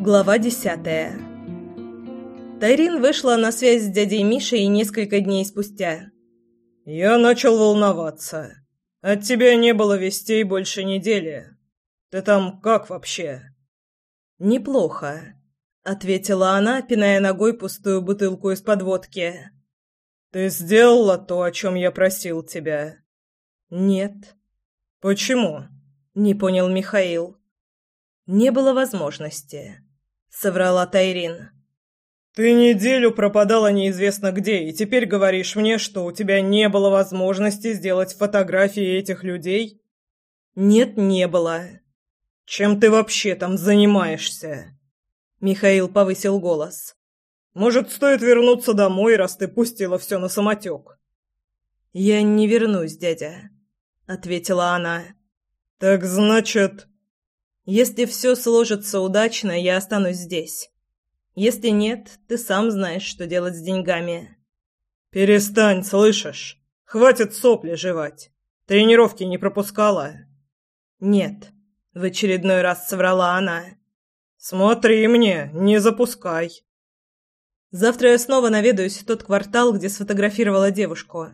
Глава десятая Тайрин вышла на связь с дядей Мишей несколько дней спустя. «Я начал волноваться. От тебя не было вестей больше недели. Ты там как вообще?» «Неплохо», — ответила она, пиная ногой пустую бутылку из-под водки. «Ты сделала то, о чем я просил тебя?» «Нет». «Почему?» — не понял Михаил. «Не было возможности», — соврала Тайрин. «Ты неделю пропадала неизвестно где, и теперь говоришь мне, что у тебя не было возможности сделать фотографии этих людей?» «Нет, не было». «Чем ты вообще там занимаешься?» Михаил повысил голос. Может, стоит вернуться домой, раз ты пустила все на самотек?» «Я не вернусь, дядя», — ответила она. «Так значит...» «Если все сложится удачно, я останусь здесь. Если нет, ты сам знаешь, что делать с деньгами». «Перестань, слышишь? Хватит сопли жевать. Тренировки не пропускала?» «Нет», — в очередной раз соврала она. «Смотри мне, не запускай». Завтра я снова наведаюсь в тот квартал, где сфотографировала девушку.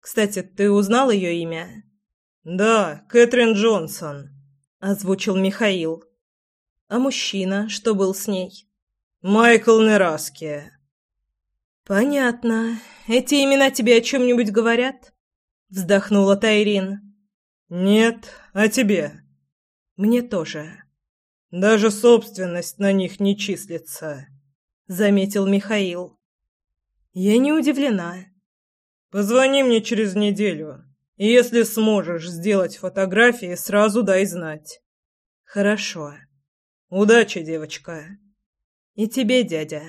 Кстати, ты узнал ее имя? Да, Кэтрин Джонсон, озвучил Михаил. А мужчина, что был с ней? Майкл Нераски. Понятно. Эти имена тебе о чем-нибудь говорят? Вздохнула Тайрин. Нет, а тебе? Мне тоже. Даже собственность на них не числится заметил Михаил. Я не удивлена. Позвони мне через неделю. Если сможешь сделать фотографии, сразу дай знать. Хорошо. Удачи, девочка. И тебе, дядя.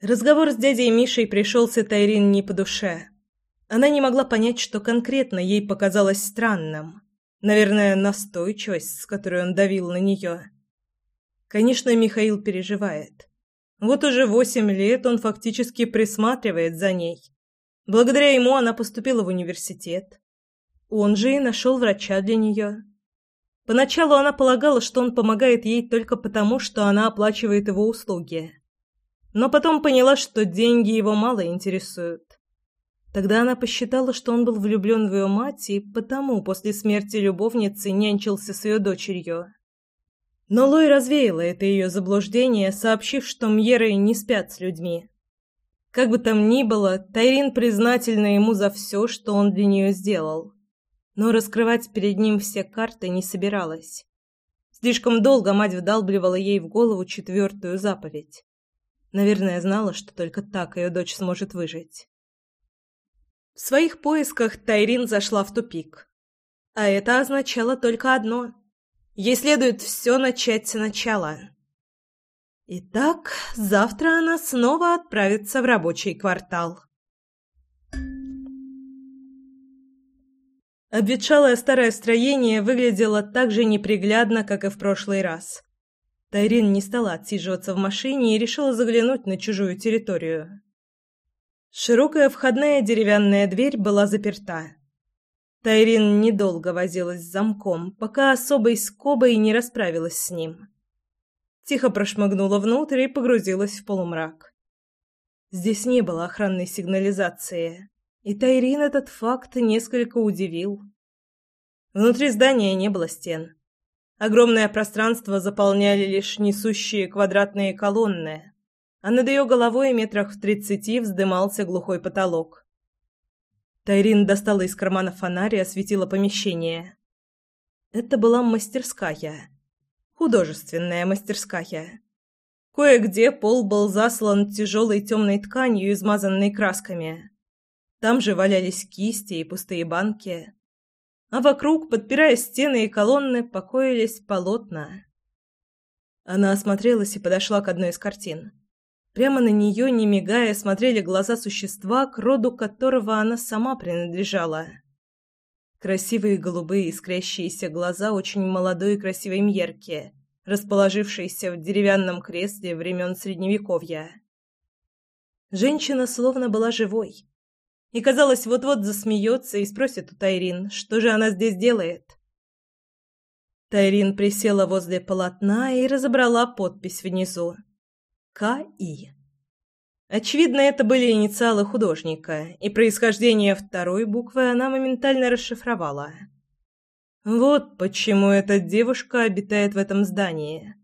Разговор с дядей Мишей пришелся Тайрин не по душе. Она не могла понять, что конкретно ей показалось странным. Наверное, настойчивость, с которой он давил на нее. Конечно, Михаил переживает. Вот уже восемь лет он фактически присматривает за ней. Благодаря ему она поступила в университет. Он же и нашел врача для нее. Поначалу она полагала, что он помогает ей только потому, что она оплачивает его услуги. Но потом поняла, что деньги его мало интересуют. Тогда она посчитала, что он был влюблен в ее мать и потому после смерти любовницы нянчился с ее дочерью. Но Лой развеяла это ее заблуждение, сообщив, что Мьеры не спят с людьми. Как бы там ни было, Тайрин признательна ему за все, что он для нее сделал. Но раскрывать перед ним все карты не собиралась. Слишком долго мать вдалбливала ей в голову четвертую заповедь. Наверное, знала, что только так ее дочь сможет выжить. В своих поисках Тайрин зашла в тупик. А это означало только одно. Ей следует все начать сначала. Итак, завтра она снова отправится в рабочий квартал. Обветшалое старое строение выглядело так же неприглядно, как и в прошлый раз. Тайрин не стала отсиживаться в машине и решила заглянуть на чужую территорию. Широкая входная деревянная дверь была заперта. Тайрин недолго возилась с замком, пока особой скобой не расправилась с ним. Тихо прошмыгнула внутрь и погрузилась в полумрак. Здесь не было охранной сигнализации, и Тайрин этот факт несколько удивил. Внутри здания не было стен. Огромное пространство заполняли лишь несущие квадратные колонны, а над ее головой метрах в тридцати вздымался глухой потолок. Тайрин достала из кармана фонарь и осветила помещение. Это была мастерская. Художественная мастерская. Кое-где пол был заслан тяжелой темной тканью, измазанной красками. Там же валялись кисти и пустые банки. А вокруг, подпирая стены и колонны, покоились полотна. Она осмотрелась и подошла к одной из картин. Прямо на нее, не мигая, смотрели глаза существа, к роду которого она сама принадлежала. Красивые голубые искрящиеся глаза очень молодой и красивой Мьерки, расположившейся в деревянном кресле времен Средневековья. Женщина словно была живой. И, казалось, вот-вот засмеется и спросит у Тайрин, что же она здесь делает. Тайрин присела возле полотна и разобрала подпись внизу. К.И. Очевидно, это были инициалы художника, и происхождение второй буквы она моментально расшифровала. Вот почему эта девушка обитает в этом здании.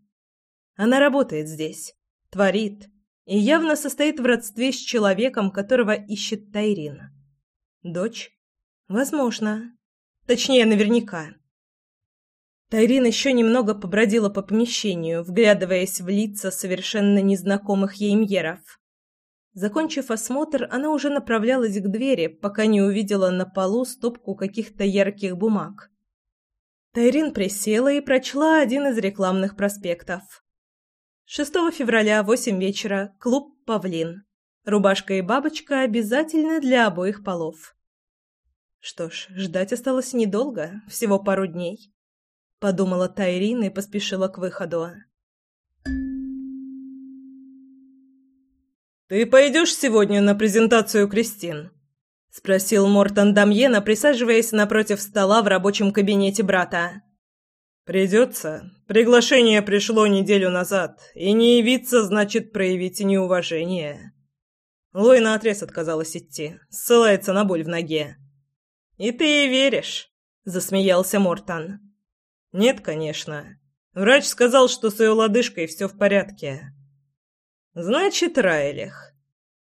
Она работает здесь, творит, и явно состоит в родстве с человеком, которого ищет Тайрин. Дочь? Возможно. Точнее, наверняка. Тайрин еще немного побродила по помещению, вглядываясь в лица совершенно незнакомых ей мьеров. Закончив осмотр, она уже направлялась к двери, пока не увидела на полу стопку каких-то ярких бумаг. Тайрин присела и прочла один из рекламных проспектов. 6 февраля, 8 вечера, клуб «Павлин». Рубашка и бабочка обязательно для обоих полов. Что ж, ждать осталось недолго, всего пару дней подумала Тайрин и поспешила к выходу. Ты пойдешь сегодня на презентацию Кристин? спросил Мортон Дамьена, присаживаясь напротив стола в рабочем кабинете брата. Придется. Приглашение пришло неделю назад, и не явиться значит проявить неуважение. Лой наотрез отказалась идти, ссылается на боль в ноге. «И ты ей веришь?» – засмеялся Мортон. «Нет, конечно. Врач сказал, что с ее лодыжкой все в порядке». «Значит, Райлих».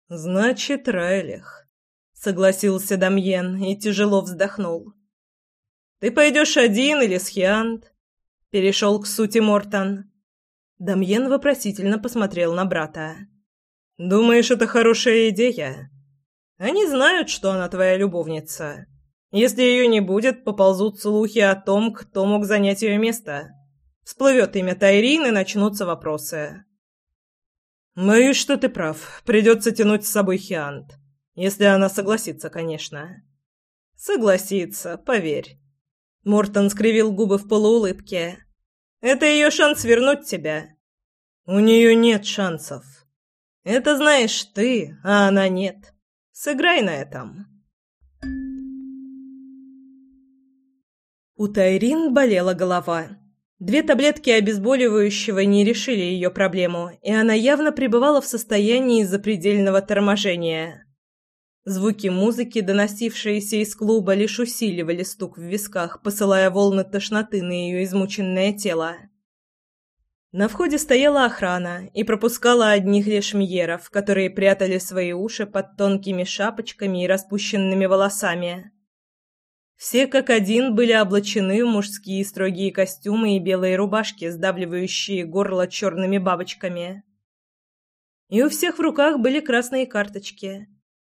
«Значит, Райлих», — согласился Дамьен и тяжело вздохнул. «Ты пойдешь один или с Хиант?» — перешел к сути Мортон. Дамьен вопросительно посмотрел на брата. «Думаешь, это хорошая идея? Они знают, что она твоя любовница. Если ее не будет, поползут слухи о том, кто мог занять ее место. Всплывет имя Тайрин и начнутся вопросы. «Боюсь, что ты прав. Придется тянуть с собой Хиант. Если она согласится, конечно». «Согласится, поверь». Мортон скривил губы в полуулыбке. «Это ее шанс вернуть тебя». «У нее нет шансов». «Это знаешь ты, а она нет. Сыграй на этом». У Тайрин болела голова. Две таблетки обезболивающего не решили ее проблему, и она явно пребывала в состоянии запредельного торможения. Звуки музыки, доносившиеся из клуба, лишь усиливали стук в висках, посылая волны тошноты на ее измученное тело. На входе стояла охрана и пропускала одних лишь мьеров, которые прятали свои уши под тонкими шапочками и распущенными волосами. Все как один были облачены в мужские строгие костюмы и белые рубашки, сдавливающие горло черными бабочками. И у всех в руках были красные карточки,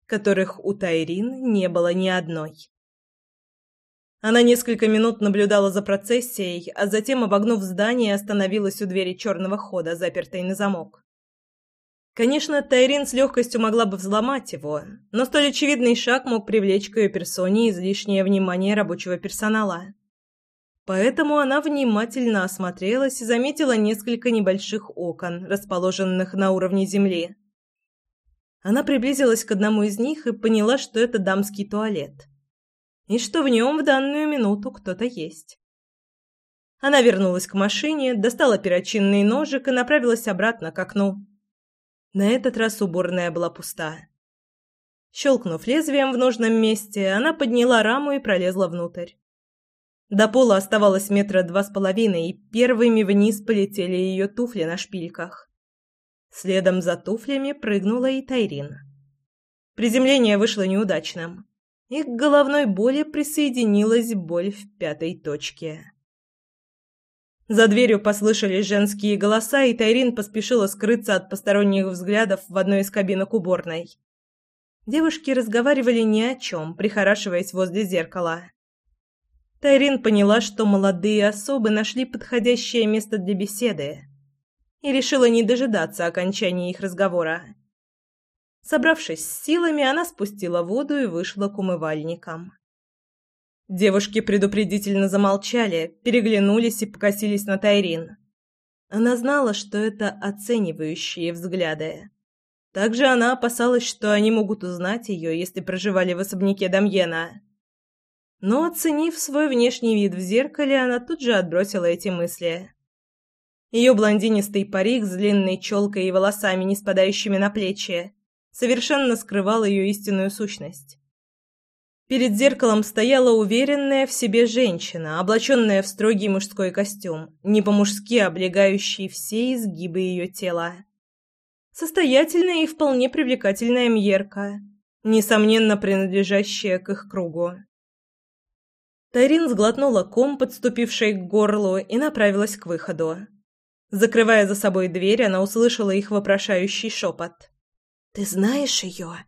которых у Тайрин не было ни одной. Она несколько минут наблюдала за процессией, а затем, обогнув здание, остановилась у двери черного хода, запертой на замок. Конечно, Тайрин с легкостью могла бы взломать его, но столь очевидный шаг мог привлечь к ее персоне излишнее внимание рабочего персонала. Поэтому она внимательно осмотрелась и заметила несколько небольших окон, расположенных на уровне земли. Она приблизилась к одному из них и поняла, что это дамский туалет. И что в нем в данную минуту кто-то есть. Она вернулась к машине, достала перочинный ножик и направилась обратно к окну. На этот раз уборная была пуста. Щелкнув лезвием в нужном месте, она подняла раму и пролезла внутрь. До пола оставалось метра два с половиной, и первыми вниз полетели ее туфли на шпильках. Следом за туфлями прыгнула и Тайрин. Приземление вышло неудачным, и к головной боли присоединилась боль в пятой точке. За дверью послышались женские голоса, и Тайрин поспешила скрыться от посторонних взглядов в одной из кабинок уборной. Девушки разговаривали ни о чем, прихорашиваясь возле зеркала. Тайрин поняла, что молодые особы нашли подходящее место для беседы и решила не дожидаться окончания их разговора. Собравшись с силами, она спустила воду и вышла к умывальникам. Девушки предупредительно замолчали, переглянулись и покосились на Тайрин. Она знала, что это оценивающие взгляды. Также она опасалась, что они могут узнать ее, если проживали в особняке Дамьена. Но, оценив свой внешний вид в зеркале, она тут же отбросила эти мысли. Ее блондинистый парик с длинной челкой и волосами, не спадающими на плечи, совершенно скрывал ее истинную сущность. Перед зеркалом стояла уверенная в себе женщина, облаченная в строгий мужской костюм, не по-мужски облегающий все изгибы ее тела. Состоятельная и вполне привлекательная Мьерка, несомненно принадлежащая к их кругу. Тарин сглотнула ком, подступивший к горлу, и направилась к выходу. Закрывая за собой дверь, она услышала их вопрошающий шепот. «Ты знаешь ее?»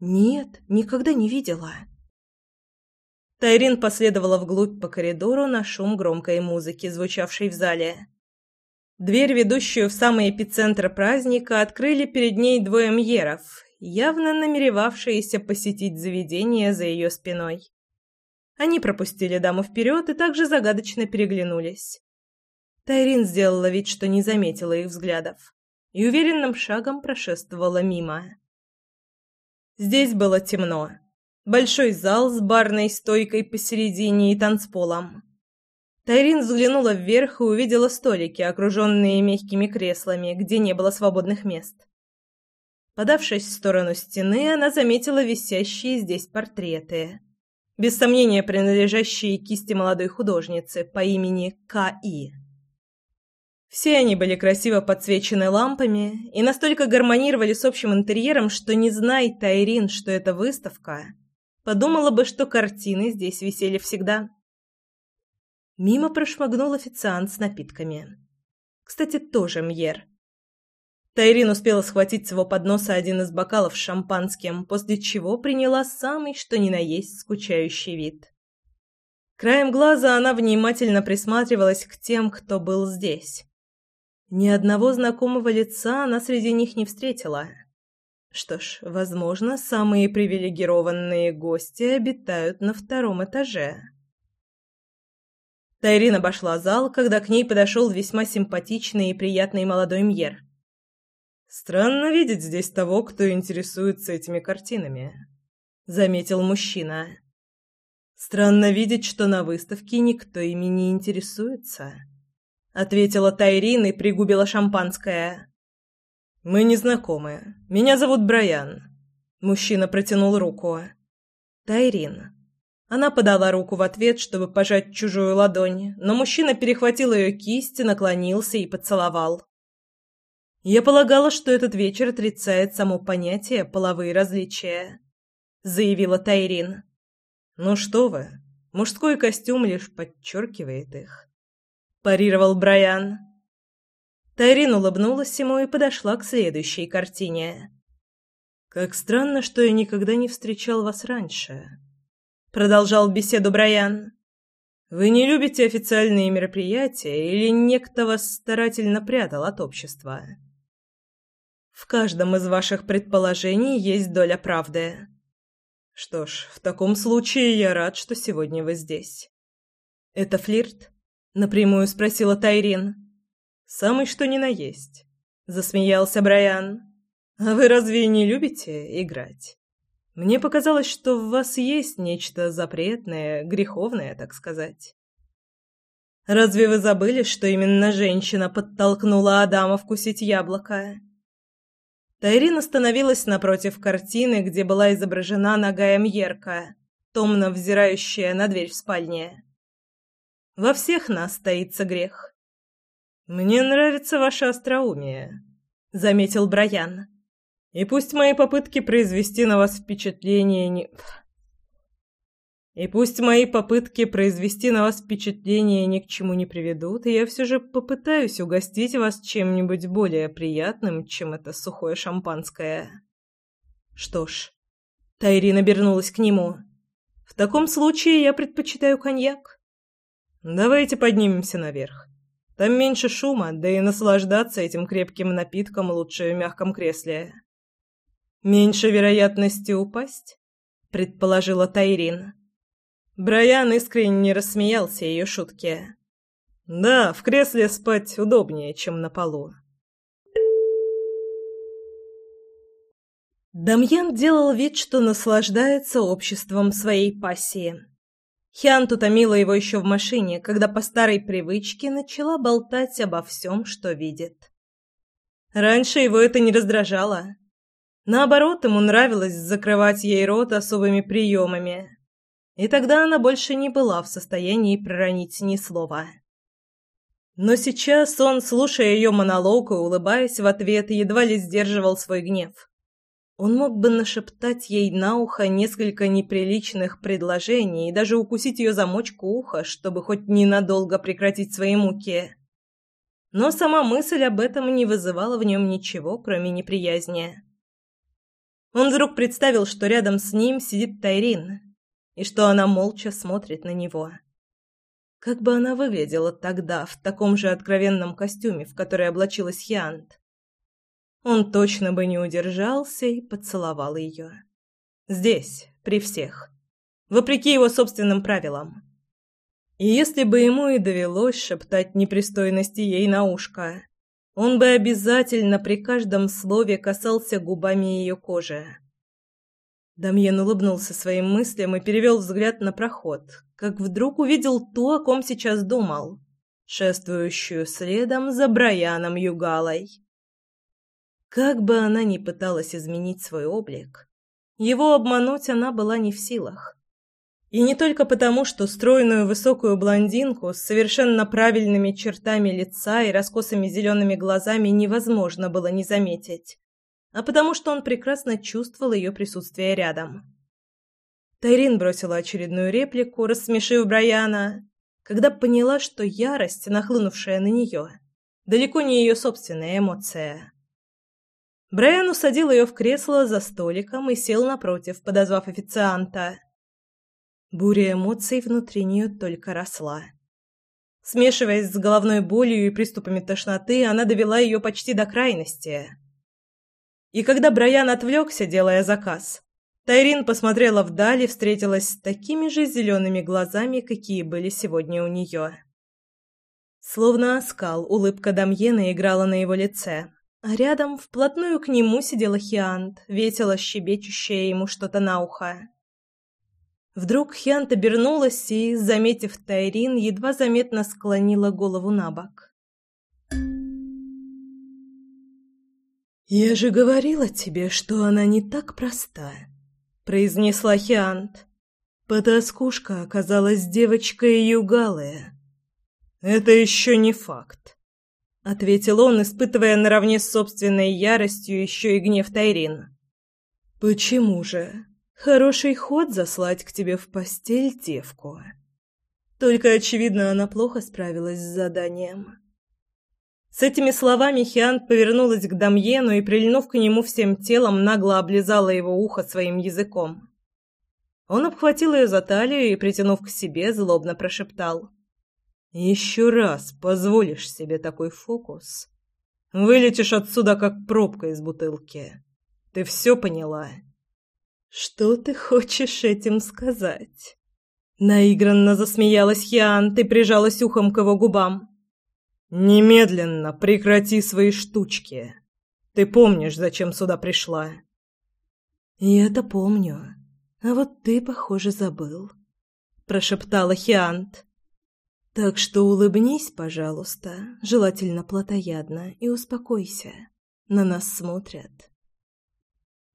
«Нет, никогда не видела». Тайрин последовала вглубь по коридору на шум громкой музыки, звучавшей в зале. Дверь, ведущую в самый эпицентр праздника, открыли перед ней двое мьеров, явно намеревавшиеся посетить заведение за ее спиной. Они пропустили даму вперед и также загадочно переглянулись. Тайрин сделала вид, что не заметила их взглядов, и уверенным шагом прошествовала мимо. Здесь было темно. Большой зал с барной стойкой посередине и танцполом. Тайрин взглянула вверх и увидела столики, окруженные мягкими креслами, где не было свободных мест. Подавшись в сторону стены, она заметила висящие здесь портреты. Без сомнения, принадлежащие кисти молодой художницы по имени К.И. Все они были красиво подсвечены лампами и настолько гармонировали с общим интерьером, что не зная Тайрин, что это выставка, подумала бы, что картины здесь висели всегда. Мимо прошмыгнул официант с напитками. Кстати, тоже Мьер. Тайрин успела схватить с его подноса один из бокалов с шампанским, после чего приняла самый что ни на есть скучающий вид. Краем глаза она внимательно присматривалась к тем, кто был здесь. Ни одного знакомого лица она среди них не встретила. Что ж, возможно, самые привилегированные гости обитают на втором этаже. Тайрин обошла зал, когда к ней подошел весьма симпатичный и приятный молодой Мьер. «Странно видеть здесь того, кто интересуется этими картинами», — заметил мужчина. «Странно видеть, что на выставке никто ими не интересуется», — ответила Тайрин и пригубила шампанское. «Мы не знакомы. Меня зовут Брайан». Мужчина протянул руку. «Тайрин». Она подала руку в ответ, чтобы пожать чужую ладонь, но мужчина перехватил ее кисть, наклонился и поцеловал. «Я полагала, что этот вечер отрицает само понятие «половые различия», — заявила Тайрин. «Ну что вы, мужской костюм лишь подчеркивает их», — парировал Брайан. Тайрин улыбнулась ему и подошла к следующей картине. «Как странно, что я никогда не встречал вас раньше», продолжал беседу Брайан. Вы не любите официальные мероприятия или некто вас старательно прятал от общества? В каждом из ваших предположений есть доля правды. Что ж, в таком случае я рад, что сегодня вы здесь. Это флирт? напрямую спросила Тайрин. Самый что ни на есть, засмеялся Брайан. А вы разве не любите играть? Мне показалось, что в вас есть нечто запретное, греховное, так сказать. Разве вы забыли, что именно женщина подтолкнула Адама вкусить яблоко? Тайрин остановилась напротив картины, где была изображена ногая Мьерка, томно взирающая на дверь в спальне. Во всех нас таится грех. Мне нравится ваше остроумие, заметил Брайан. И пусть мои попытки произвести на вас впечатление не... И пусть мои попытки произвести на вас впечатление ни к чему не приведут, я все же попытаюсь угостить вас чем-нибудь более приятным, чем это сухое шампанское. Что ж, Тайрин обернулась к нему. В таком случае я предпочитаю коньяк. Давайте поднимемся наверх. Там меньше шума, да и наслаждаться этим крепким напитком лучше в мягком кресле. Меньше вероятности упасть, предположила Тайрин. Брайан искренне рассмеялся ее шутке. Да, в кресле спать удобнее, чем на полу. Дамьян делал вид, что наслаждается обществом своей пассии. Хиант утомила его еще в машине, когда по старой привычке начала болтать обо всем, что видит. Раньше его это не раздражало. Наоборот, ему нравилось закрывать ей рот особыми приемами. И тогда она больше не была в состоянии проронить ни слова. Но сейчас он, слушая ее монолог и улыбаясь в ответ, едва ли сдерживал свой гнев. Он мог бы нашептать ей на ухо несколько неприличных предложений и даже укусить ее замочку уха, чтобы хоть ненадолго прекратить свои муки. Но сама мысль об этом не вызывала в нем ничего, кроме неприязни. Он вдруг представил, что рядом с ним сидит Тайрин, и что она молча смотрит на него. Как бы она выглядела тогда в таком же откровенном костюме, в который облачилась Хиант? Он точно бы не удержался и поцеловал ее. Здесь, при всех. Вопреки его собственным правилам. И если бы ему и довелось шептать непристойности ей на ушко, он бы обязательно при каждом слове касался губами ее кожи. Дамьен улыбнулся своим мыслям и перевел взгляд на проход, как вдруг увидел то, о ком сейчас думал, шествующую следом за Брайаном Югалой. Как бы она ни пыталась изменить свой облик, его обмануть она была не в силах. И не только потому, что стройную высокую блондинку с совершенно правильными чертами лица и раскосыми зелеными глазами невозможно было не заметить, а потому что он прекрасно чувствовал ее присутствие рядом. Тайрин бросила очередную реплику, рассмешив Брайана, когда поняла, что ярость, нахлынувшая на нее, далеко не ее собственная эмоция. Брайан усадил ее в кресло за столиком и сел напротив, подозвав официанта. Буря эмоций внутри нее только росла. Смешиваясь с головной болью и приступами тошноты, она довела ее почти до крайности. И когда Брайан отвлекся, делая заказ, Тайрин посмотрела вдаль и встретилась с такими же зелеными глазами, какие были сегодня у нее. Словно оскал, улыбка Дамьена играла на его лице, а рядом вплотную к нему сидела Хиант, весело щебечущая ему что-то на ухо. Вдруг Хиант обернулась и, заметив Тайрин, едва заметно склонила голову на бок. «Я же говорила тебе, что она не так проста», — произнесла Хиант. «Потаскушка оказалась девочкой югалая». «Это еще не факт», — ответил он, испытывая наравне с собственной яростью еще и гнев Тайрин. «Почему же? Хороший ход заслать к тебе в постель девку. Только, очевидно, она плохо справилась с заданием». С этими словами Хиан повернулась к Дамьену и, прильнув к нему всем телом, нагло облизала его ухо своим языком. Он обхватил ее за талию и, притянув к себе, злобно прошептал — еще раз позволишь себе такой фокус, вылетишь отсюда как пробка из бутылки. Ты все поняла? Что ты хочешь этим сказать? Наигранно засмеялась Хиан, ты прижалась ухом к его губам. Немедленно прекрати свои штучки. Ты помнишь, зачем сюда пришла? Я-то помню. А вот ты, похоже, забыл, прошептала Хиант. Так что улыбнись, пожалуйста, желательно плотоядно, и успокойся. На нас смотрят.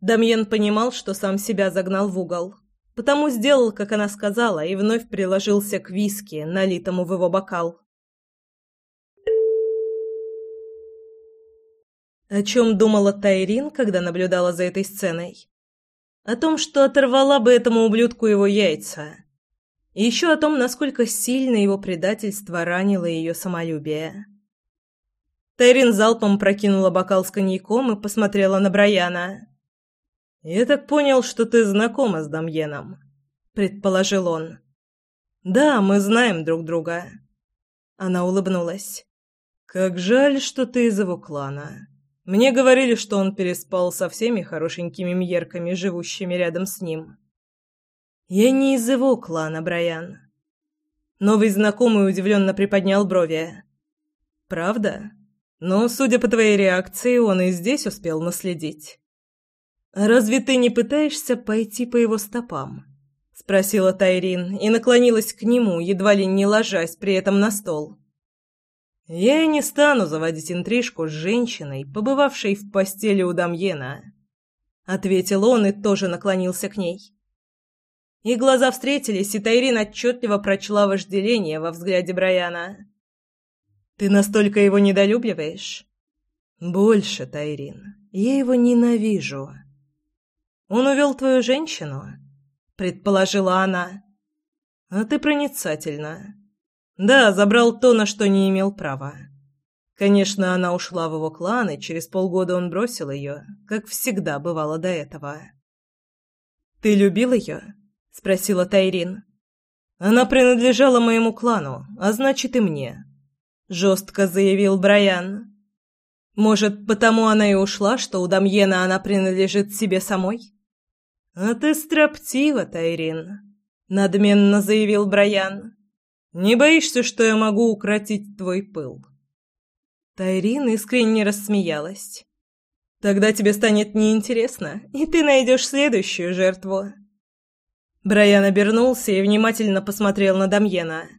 Дамьен понимал, что сам себя загнал в угол, потому сделал, как она сказала, и вновь приложился к виски, налитому в его бокал. О чем думала Тайрин, когда наблюдала за этой сценой? О том, что оторвала бы этому ублюдку его яйца и еще о том, насколько сильно его предательство ранило ее самолюбие. Террин залпом прокинула бокал с коньяком и посмотрела на Брайана. «Я так понял, что ты знакома с Дамьеном», — предположил он. «Да, мы знаем друг друга». Она улыбнулась. «Как жаль, что ты из его клана. Мне говорили, что он переспал со всеми хорошенькими мьерками, живущими рядом с ним». «Я не из его клана, Брайан». Новый знакомый удивленно приподнял брови. «Правда? Но, судя по твоей реакции, он и здесь успел наследить». «Разве ты не пытаешься пойти по его стопам?» — спросила Тайрин и наклонилась к нему, едва ли не ложась при этом на стол. Я и не стану заводить интрижку с женщиной, побывавшей в постели у Дамьена, ответил он и тоже наклонился к ней. И глаза встретились, и Тайрин отчетливо прочла вожделение во взгляде Брайана. «Ты настолько его недолюбливаешь?» «Больше, Тайрин. Я его ненавижу». «Он увел твою женщину?» — предположила она. «А ты проницательна. Да, забрал то, на что не имел права. Конечно, она ушла в его клан, и через полгода он бросил ее, как всегда бывало до этого». «Ты любил ее?» — спросила Тайрин. «Она принадлежала моему клану, а значит и мне», — жестко заявил Брайан. «Может, потому она и ушла, что у Дамьена она принадлежит себе самой?» «А ты строптива, Тайрин», — надменно заявил Брайан. «Не боишься, что я могу укротить твой пыл?» Тайрин искренне рассмеялась. «Тогда тебе станет неинтересно, и ты найдешь следующую жертву». Брайан обернулся и внимательно посмотрел на Дамьена.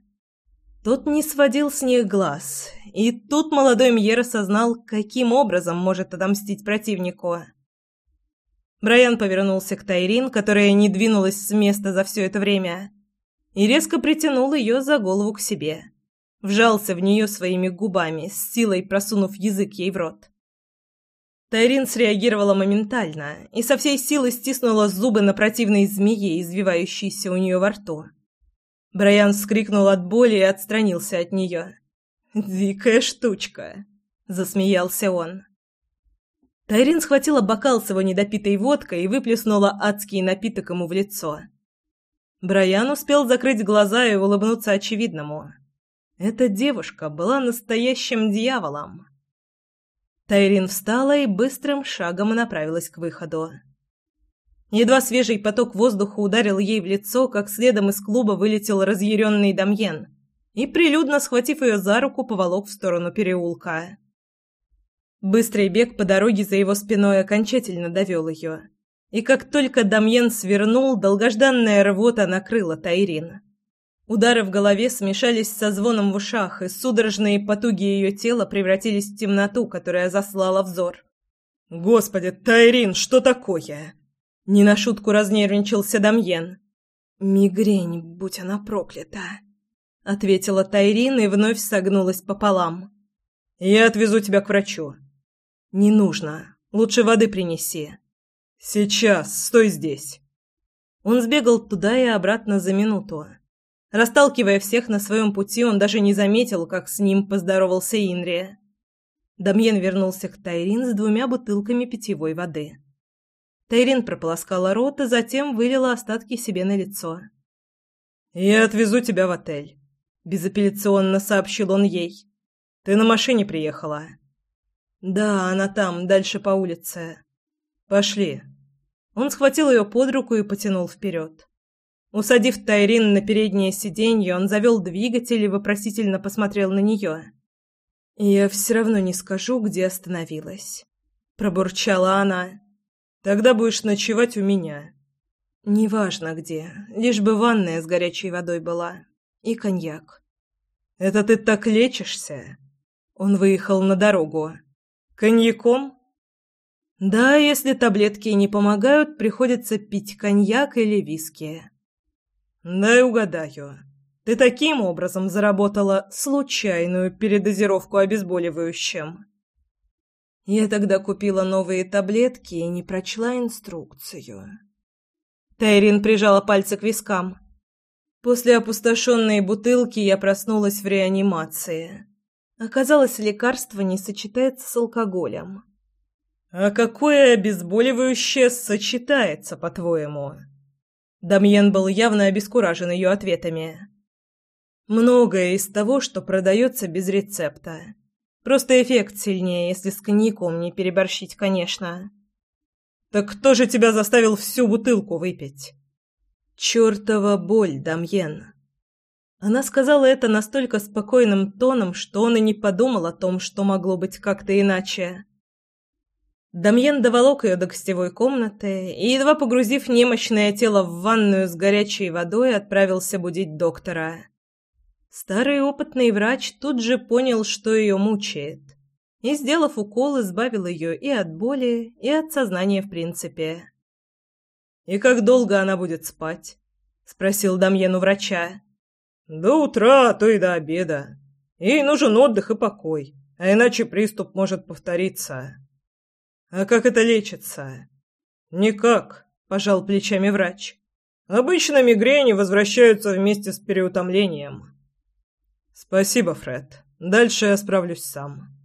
Тот не сводил с них глаз, и тут молодой Мьер осознал, каким образом может отомстить противнику. Брайан повернулся к Тайрин, которая не двинулась с места за все это время, и резко притянул ее за голову к себе. Вжался в нее своими губами, с силой просунув язык ей в рот. Тайрин среагировала моментально и со всей силы стиснула зубы на противной змее, извивающейся у нее во рту. Брайан вскрикнул от боли и отстранился от нее. «Дикая штучка!» — засмеялся он. Тайрин схватила бокал с его недопитой водкой и выплеснула адский напиток ему в лицо. Брайан успел закрыть глаза и улыбнуться очевидному. Эта девушка была настоящим дьяволом. Тайрин встала и быстрым шагом направилась к выходу. Едва свежий поток воздуха ударил ей в лицо, как следом из клуба вылетел разъяренный Дамьен и, прилюдно схватив ее за руку, поволок в сторону переулка. Быстрый бег по дороге за его спиной окончательно довел ее. И как только Дамьен свернул, долгожданная рвота накрыла Тайрин. Удары в голове смешались со звоном в ушах, и судорожные потуги ее тела превратились в темноту, которая заслала взор. «Господи, Тайрин, что такое?» Не на шутку разнервничался Дамьен. «Мигрень, будь она проклята», — ответила Тайрин и вновь согнулась пополам. «Я отвезу тебя к врачу». «Не нужно. Лучше воды принеси». «Сейчас, стой здесь». Он сбегал туда и обратно за минуту. Расталкивая всех на своем пути, он даже не заметил, как с ним поздоровался Инри. Дамьен вернулся к Тайрин с двумя бутылками питьевой воды. Тайрин прополоскала рот, а затем вылила остатки себе на лицо. «Я отвезу тебя в отель», — безапелляционно сообщил он ей. «Ты на машине приехала?» «Да, она там, дальше по улице». «Пошли». Он схватил ее под руку и потянул вперед. Усадив Тайрин на переднее сиденье, он завел двигатель и вопросительно посмотрел на нее. «Я все равно не скажу, где остановилась», — пробурчала она. «Тогда будешь ночевать у меня». «Неважно где, лишь бы ванная с горячей водой была. И коньяк». «Это ты так лечишься?» Он выехал на дорогу. «Коньяком?» «Да, если таблетки не помогают, приходится пить коньяк или виски». «Дай угадаю. Ты таким образом заработала случайную передозировку обезболивающим?» Я тогда купила новые таблетки и не прочла инструкцию. Тайрин прижала пальцы к вискам. После опустошенной бутылки я проснулась в реанимации. Оказалось, лекарство не сочетается с алкоголем. «А какое обезболивающее сочетается, по-твоему?» Дамьен был явно обескуражен ее ответами. Многое из того, что продается без рецепта. Просто эффект сильнее, если с коньяком не переборщить, конечно. Так кто же тебя заставил всю бутылку выпить? Чёртова боль, Дамьен. Она сказала это настолько спокойным тоном, что он и не подумал о том, что могло быть как-то иначе. Дамьен доволок ее до гостевой комнаты и, едва погрузив немощное тело в ванную с горячей водой, отправился будить доктора. Старый опытный врач тут же понял, что ее мучает, и, сделав укол, избавил ее и от боли, и от сознания в принципе. «И как долго она будет спать?» — спросил Дамьен у врача. «До утра, а то и до обеда. Ей нужен отдых и покой, а иначе приступ может повториться». «А как это лечится?» «Никак», – пожал плечами врач. «Обычно мигрени возвращаются вместе с переутомлением». «Спасибо, Фред. Дальше я справлюсь сам».